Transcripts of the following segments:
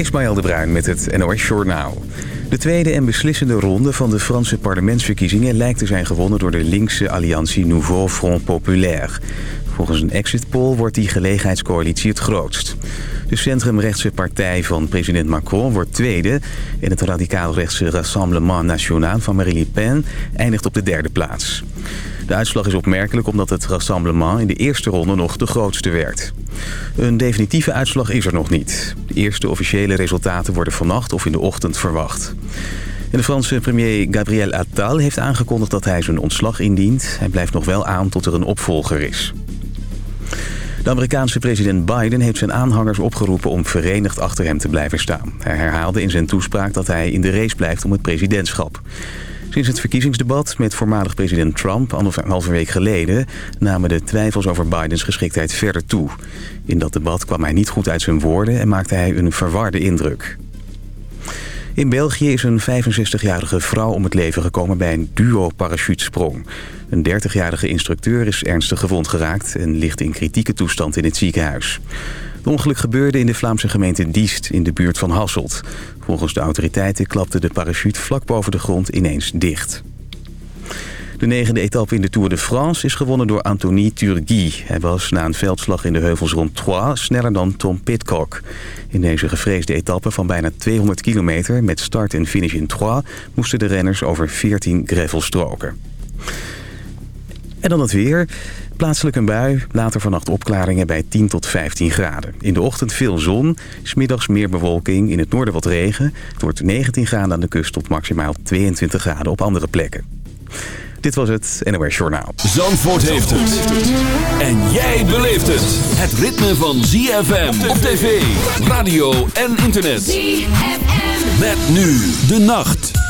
Ismaël de Bruin met het NOS Journaal. De tweede en beslissende ronde van de Franse parlementsverkiezingen... lijkt te zijn gewonnen door de linkse alliantie Nouveau Front Populaire. Volgens een exit poll wordt die gelegenheidscoalitie het grootst. De centrumrechtse partij van president Macron wordt tweede... en het radicaal-rechtse Rassemblement National van Marine Le Pen eindigt op de derde plaats. De uitslag is opmerkelijk omdat het Rassemblement in de eerste ronde nog de grootste werd. Een definitieve uitslag is er nog niet. De eerste officiële resultaten worden vannacht of in de ochtend verwacht. de Franse premier Gabriel Attal heeft aangekondigd dat hij zijn ontslag indient. Hij blijft nog wel aan tot er een opvolger is. De Amerikaanse president Biden heeft zijn aanhangers opgeroepen om verenigd achter hem te blijven staan. Hij herhaalde in zijn toespraak dat hij in de race blijft om het presidentschap. Sinds het verkiezingsdebat met voormalig president Trump anderhalve week geleden... namen de twijfels over Bidens geschiktheid verder toe. In dat debat kwam hij niet goed uit zijn woorden en maakte hij een verwarde indruk. In België is een 65-jarige vrouw om het leven gekomen bij een duo-parachutesprong. Een 30-jarige instructeur is ernstig gewond geraakt en ligt in kritieke toestand in het ziekenhuis. Het ongeluk gebeurde in de Vlaamse gemeente Diest in de buurt van Hasselt. Volgens de autoriteiten klapte de parachute vlak boven de grond ineens dicht. De negende etappe in de Tour de France is gewonnen door Anthony Turgui. Hij was na een veldslag in de heuvels rond Troyes sneller dan Tom Pitcock. In deze gevreesde etappe van bijna 200 kilometer met start en finish in Troyes... moesten de renners over 14 gravelstroken. En dan het weer. Plaatselijk een bui, later vannacht opklaringen bij 10 tot 15 graden. In de ochtend veel zon, smiddags meer bewolking, in het noorden wat regen. Het wordt 19 graden aan de kust tot maximaal 22 graden op andere plekken. Dit was het NOS Journaal. Zandvoort heeft het. En jij beleeft het. Het ritme van ZFM op tv, radio en internet. ZFM. Met nu de nacht.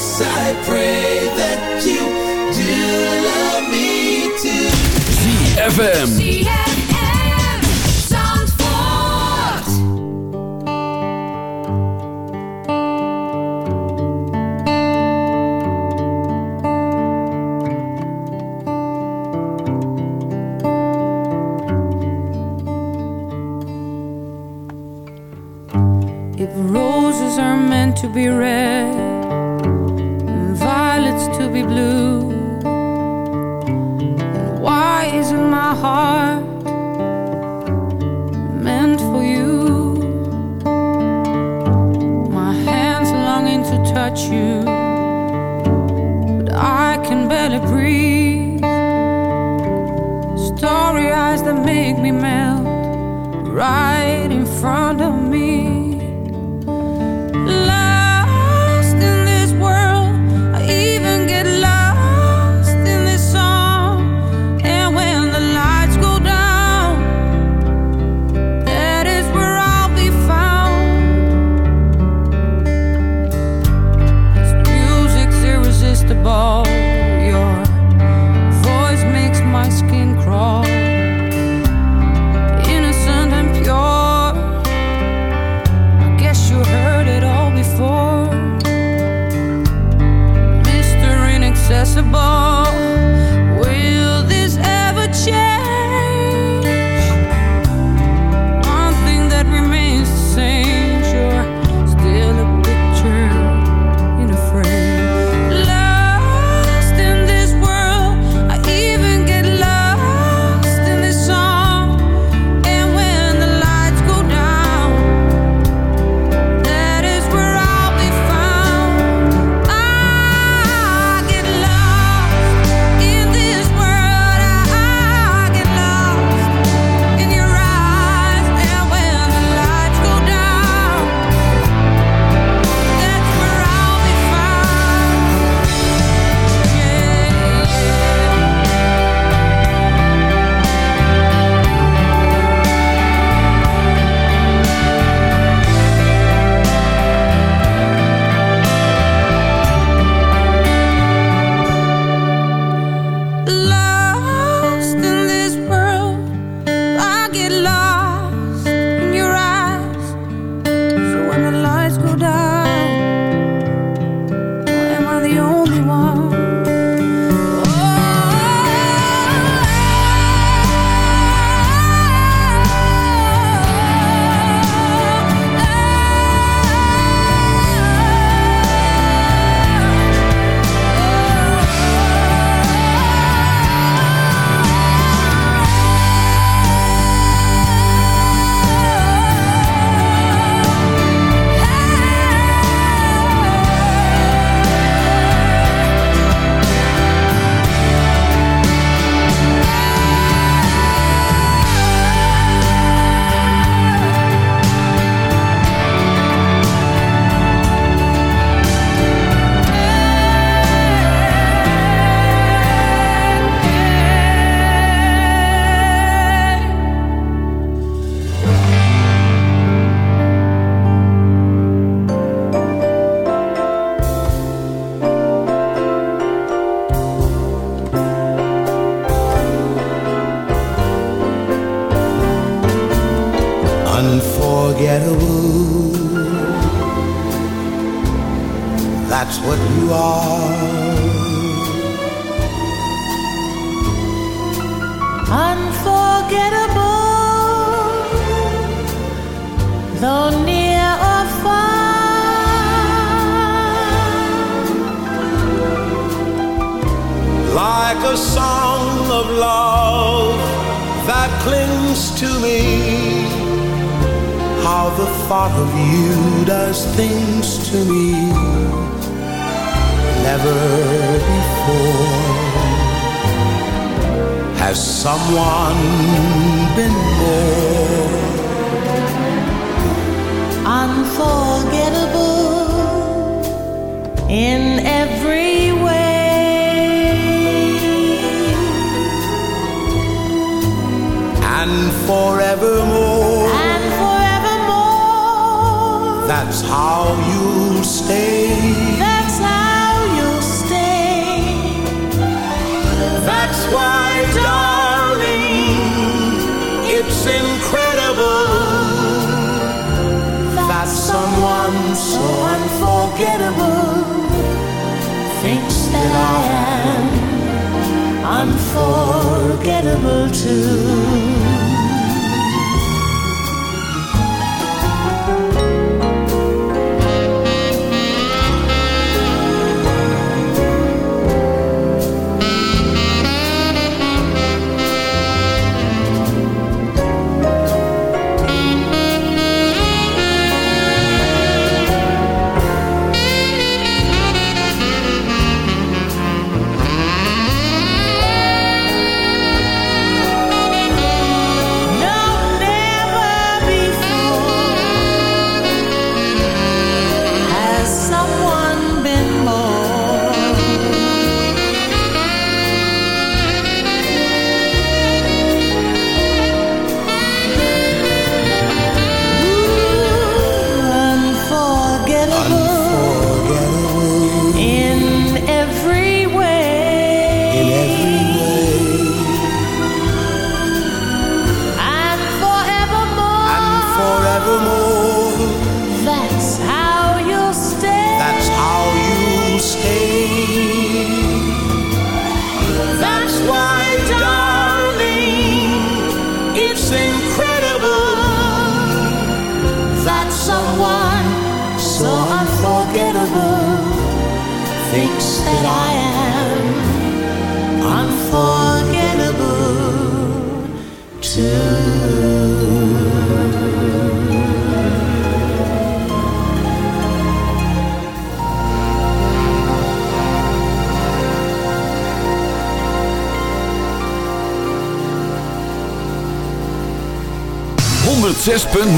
yes, I pray that you do love me too. ZFM.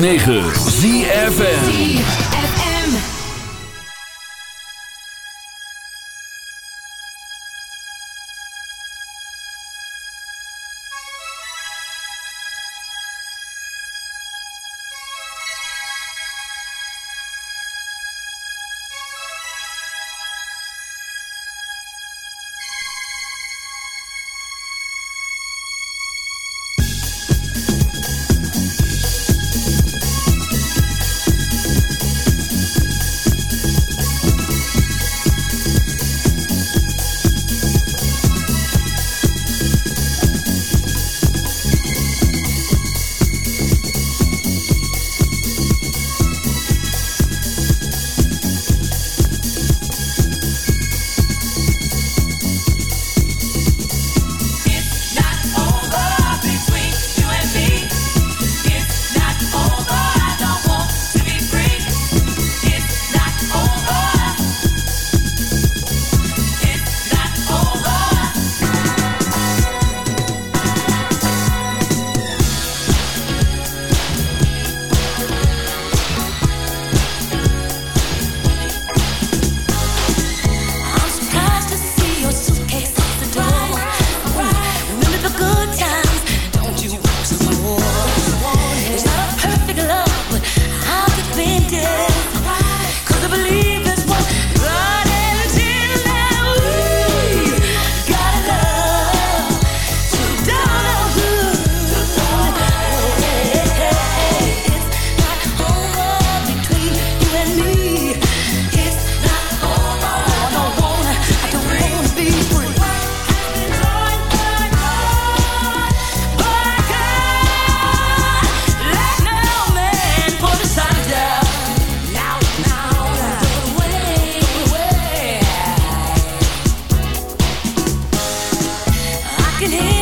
9. can hear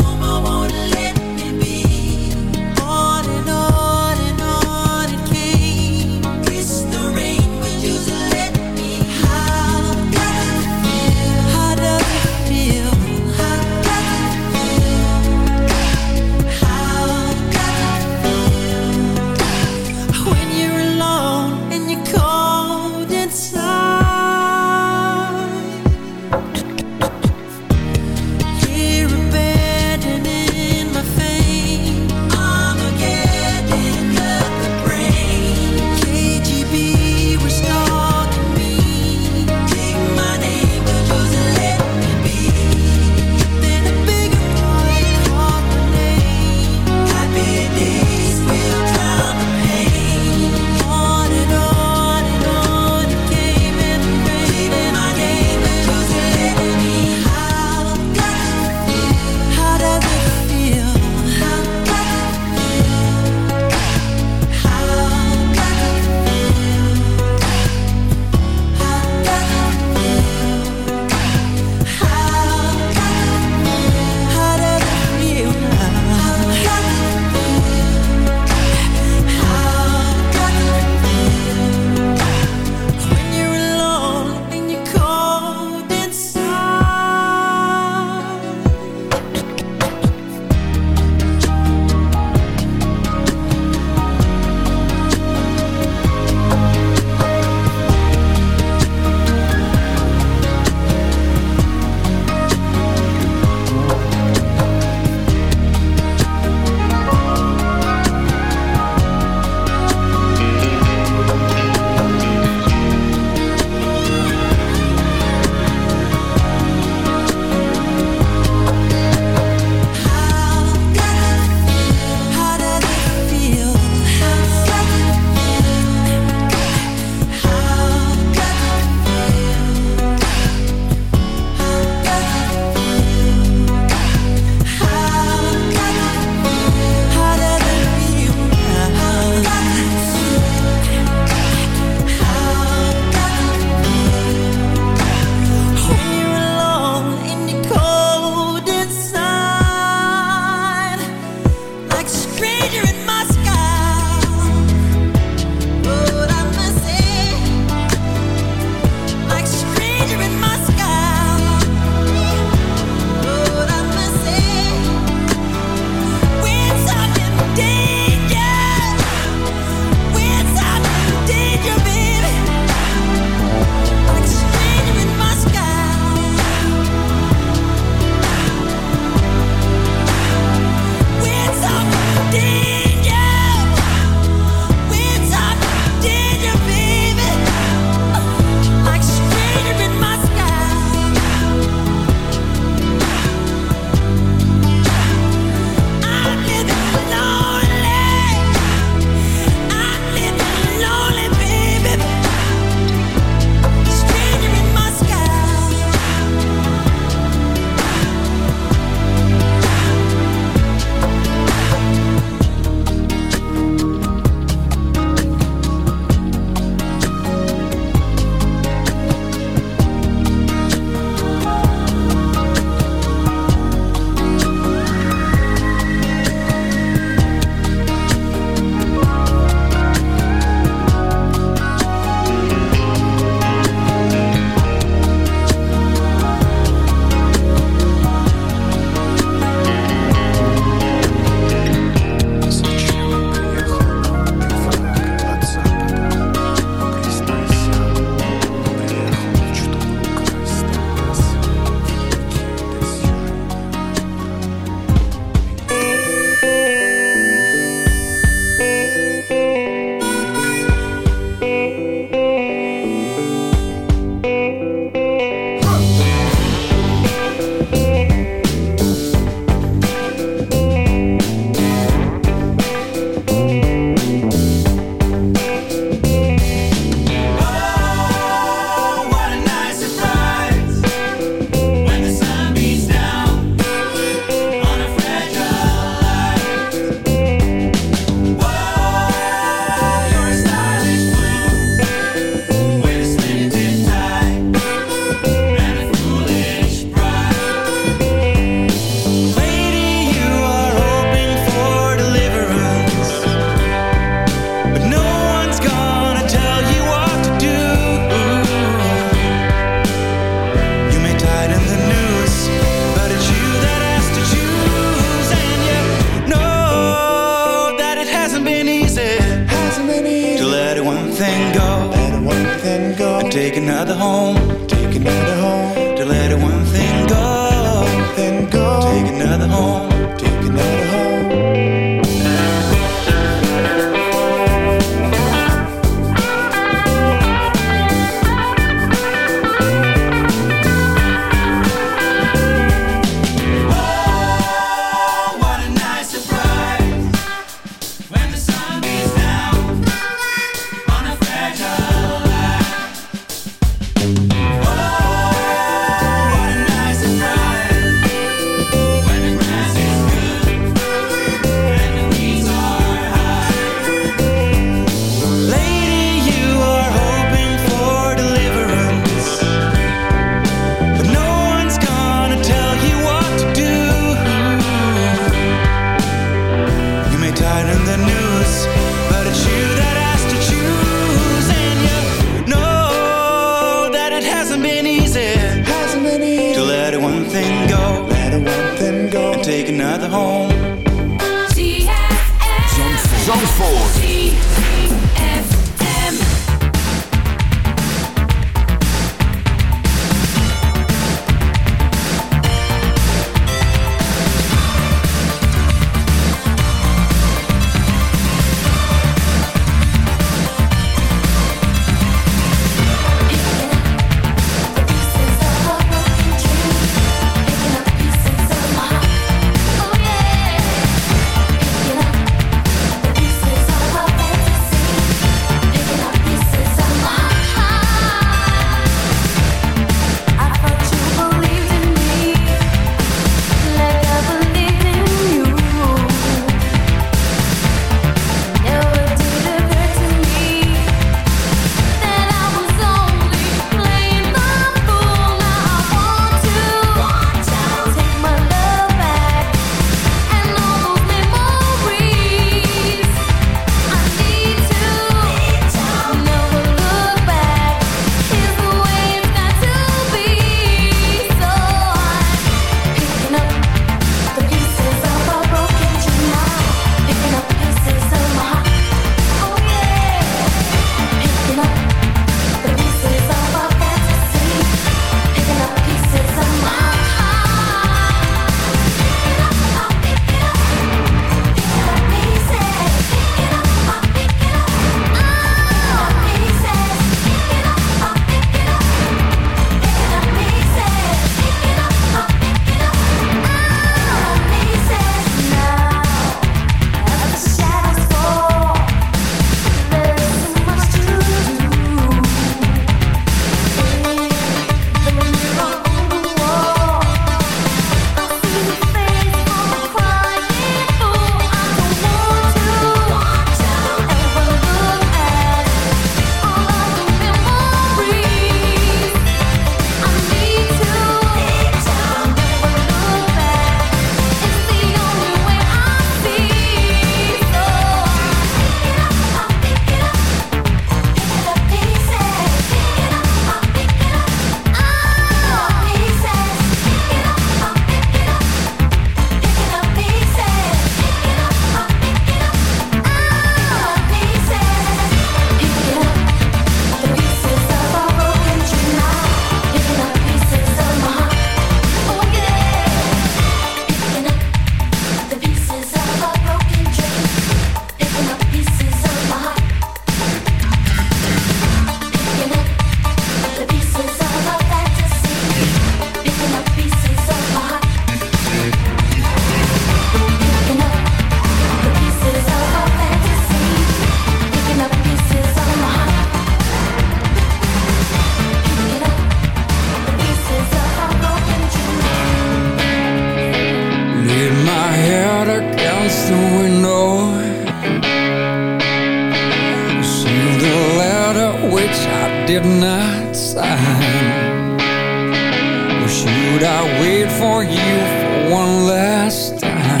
Could I wait for you for one last time?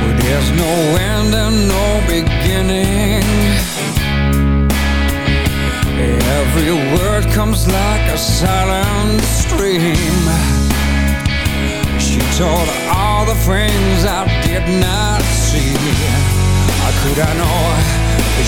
Well, there's no end and no beginning. Every word comes like a silent stream. She told all the things I did not see. How could I know?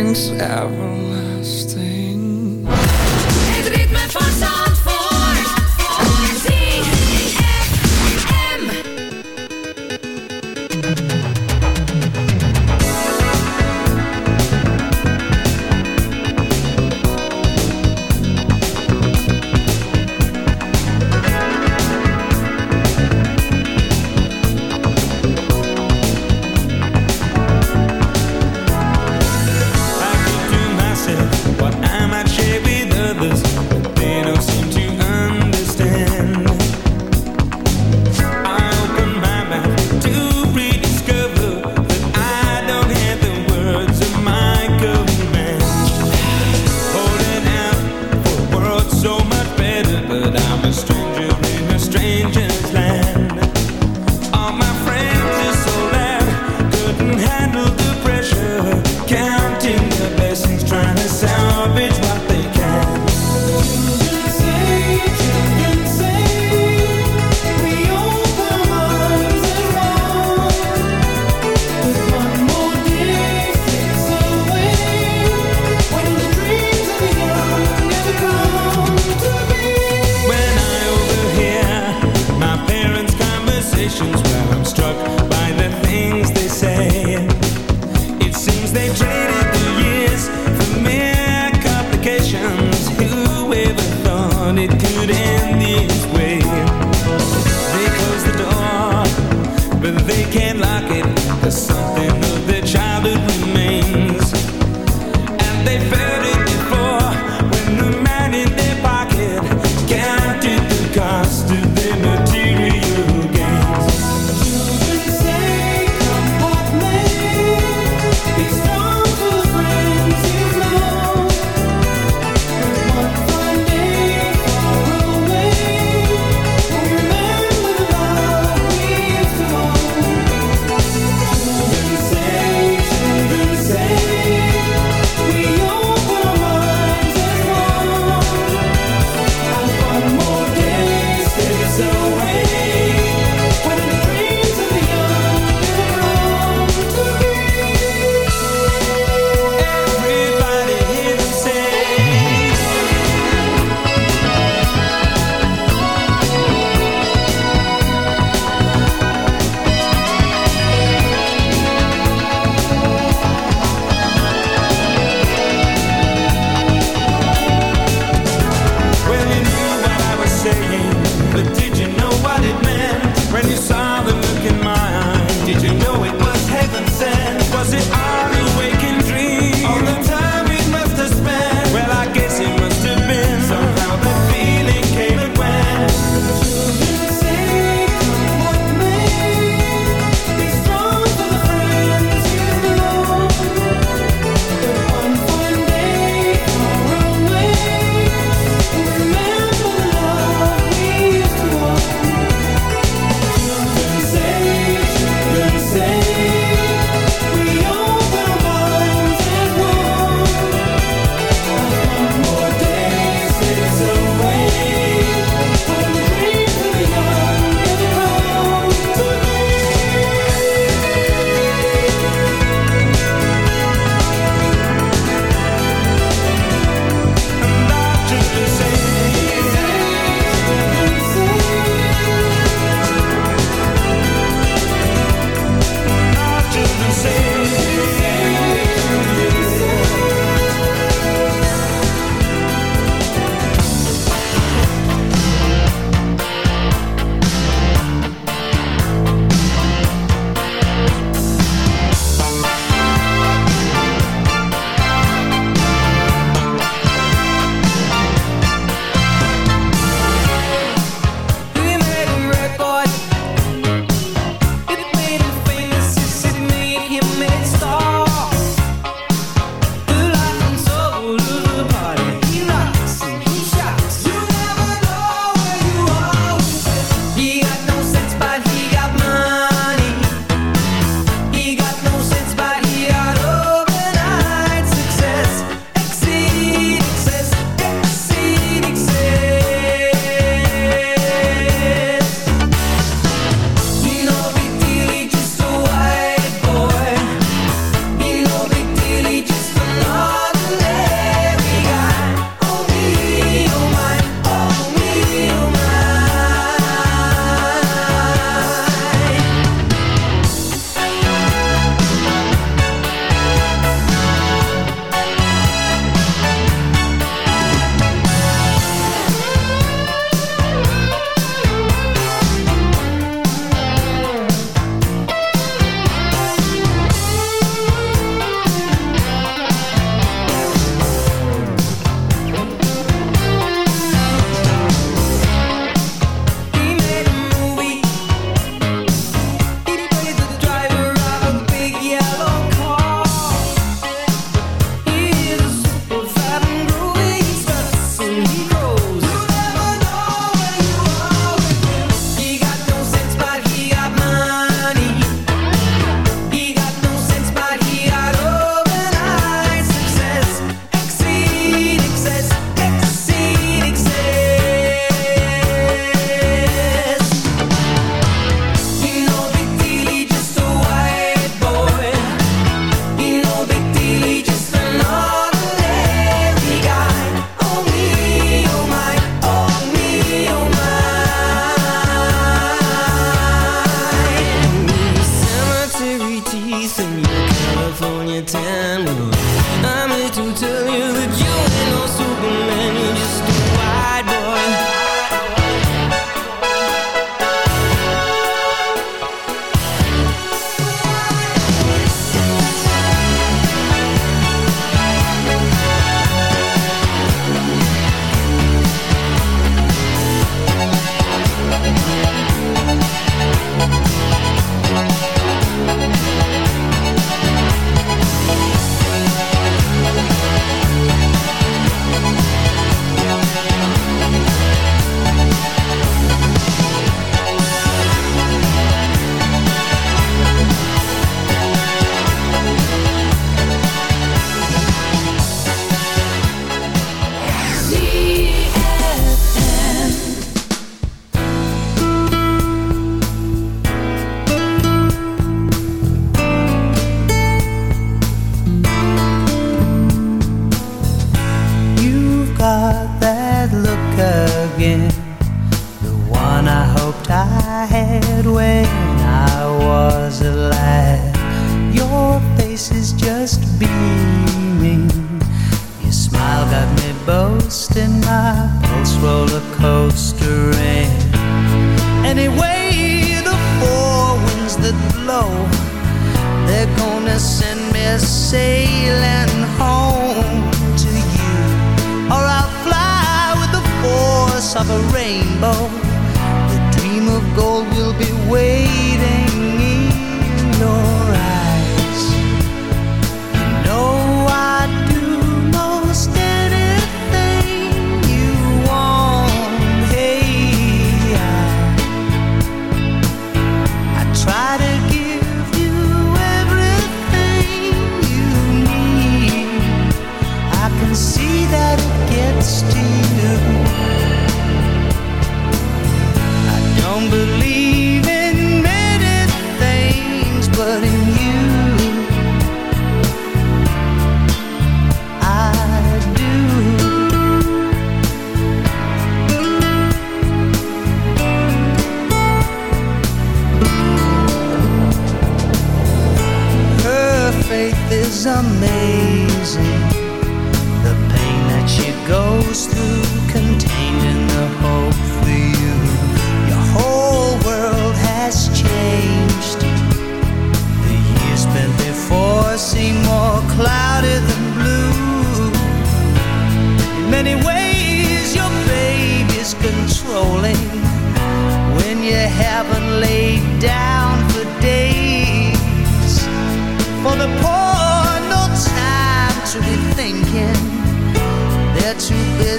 things ever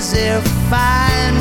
as if I